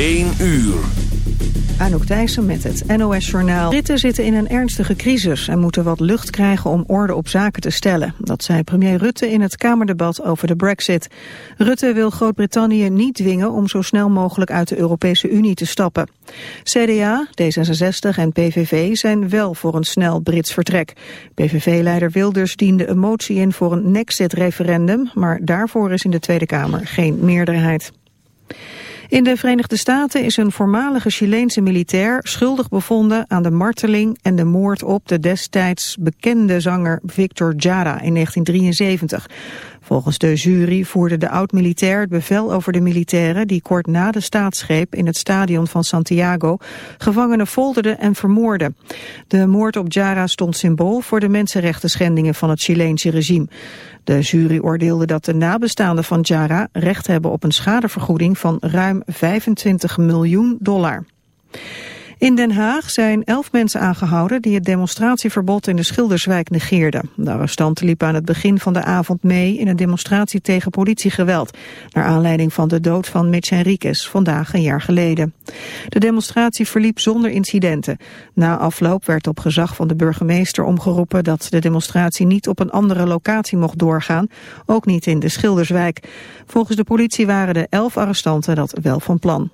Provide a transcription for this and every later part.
1 uur. Anouk Thijssen met het NOS-journaal. Britten zitten in een ernstige crisis en moeten wat lucht krijgen om orde op zaken te stellen. Dat zei premier Rutte in het Kamerdebat over de brexit. Rutte wil Groot-Brittannië niet dwingen om zo snel mogelijk uit de Europese Unie te stappen. CDA, D66 en PVV zijn wel voor een snel Brits vertrek. PVV-leider Wilders diende een motie in voor een Nexit-referendum, maar daarvoor is in de Tweede Kamer geen meerderheid. In de Verenigde Staten is een voormalige Chileense militair schuldig bevonden aan de marteling en de moord op de destijds bekende zanger Victor Jara in 1973. Volgens de jury voerde de oud-militair het bevel over de militairen die kort na de staatsgreep in het stadion van Santiago gevangenen folderden en vermoorden. De moord op Jara stond symbool voor de mensenrechten schendingen van het Chileense regime. De jury oordeelde dat de nabestaanden van Jara recht hebben op een schadevergoeding van ruim 25 miljoen dollar. In Den Haag zijn elf mensen aangehouden die het demonstratieverbod in de Schilderswijk negeerden. De arrestanten liepen aan het begin van de avond mee in een demonstratie tegen politiegeweld, naar aanleiding van de dood van Mitch Henriquez, vandaag een jaar geleden. De demonstratie verliep zonder incidenten. Na afloop werd op gezag van de burgemeester omgeroepen dat de demonstratie niet op een andere locatie mocht doorgaan, ook niet in de Schilderswijk. Volgens de politie waren de elf arrestanten dat wel van plan.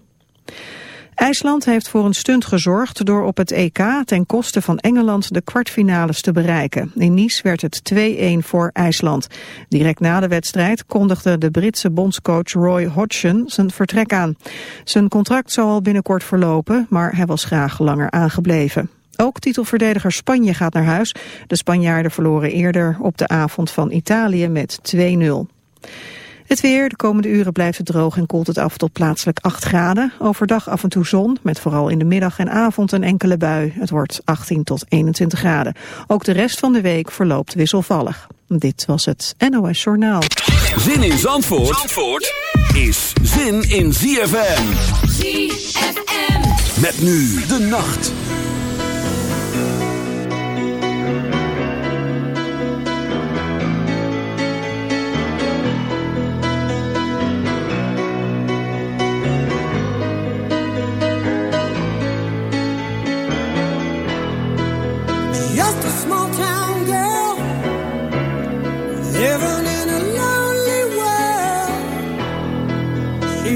IJsland heeft voor een stunt gezorgd door op het EK ten koste van Engeland de kwartfinales te bereiken. In Nice werd het 2-1 voor IJsland. Direct na de wedstrijd kondigde de Britse bondscoach Roy Hodgson zijn vertrek aan. Zijn contract zou al binnenkort verlopen, maar hij was graag langer aangebleven. Ook titelverdediger Spanje gaat naar huis. De Spanjaarden verloren eerder op de avond van Italië met 2-0. Het weer, de komende uren blijft het droog en koelt het af tot plaatselijk 8 graden. Overdag af en toe zon, met vooral in de middag en avond een enkele bui. Het wordt 18 tot 21 graden. Ook de rest van de week verloopt wisselvallig. Dit was het NOS Journaal. Zin in Zandvoort, Zandvoort is zin in ZFM. ZFM. Met nu de nacht.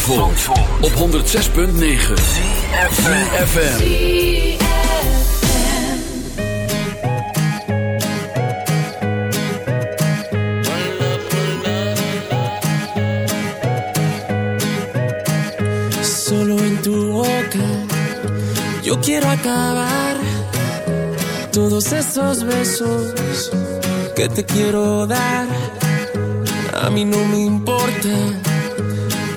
van Zandvoort, op 106.9 CFFM Solo en tu boca Yo quiero acabar Todos esos besos Que te quiero dar. A mí no me importa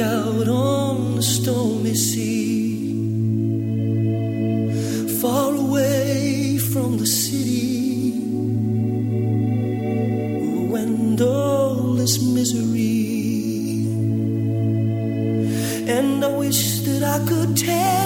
out on the stormy sea. Far away from the city, oh, all is misery. And I wish that I could tell.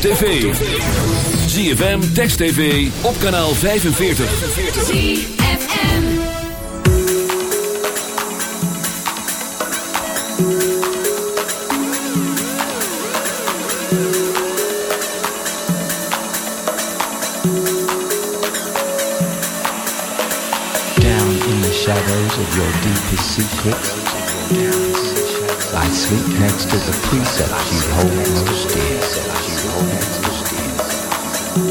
Op tv. ZFM, Text TV, op kanaal 45. ZFM. Down in the shadows of your deepest secrets, I sleep next to the precepts you hold most dear.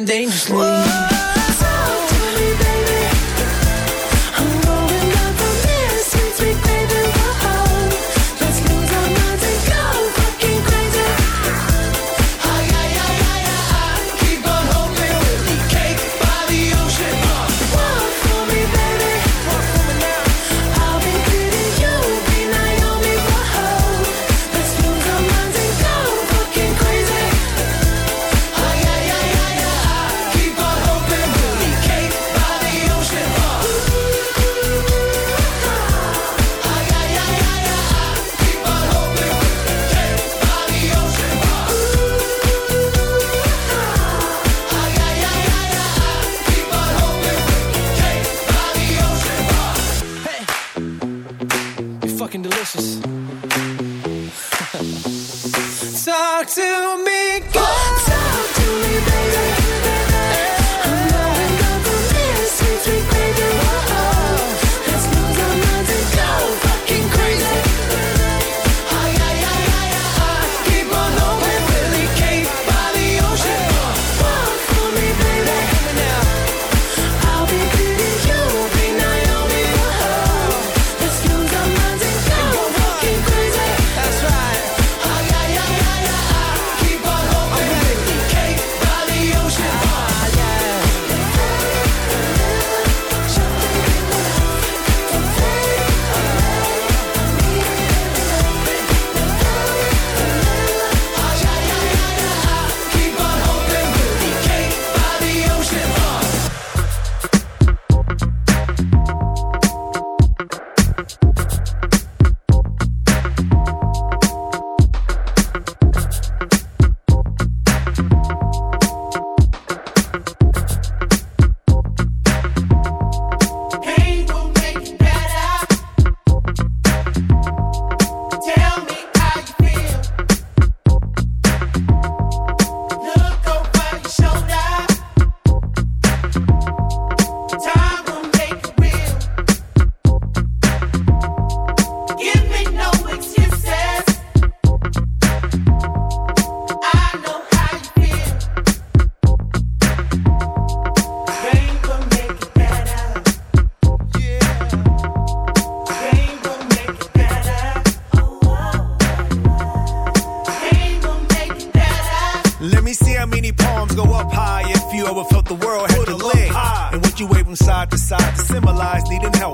been dangerously.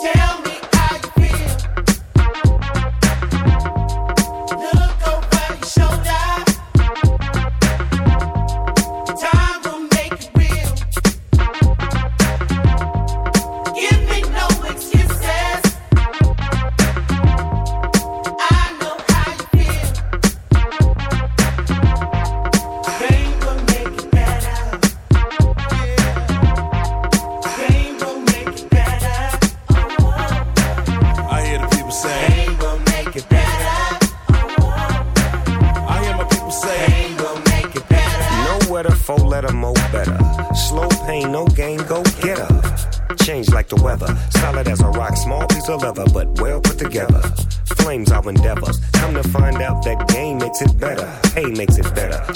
Tell me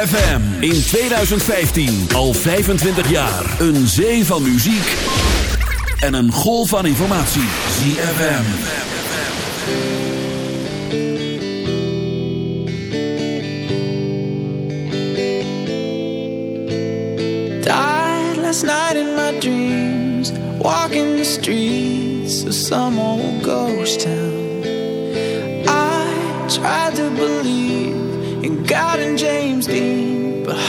ZFM in 2015 al 25 jaar. Een zee van muziek en een golf van informatie. ZFM. Died last night in my dreams. Walking the streets of some old ghost town.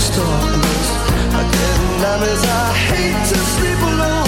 I get nightmares. I hate to sleep alone.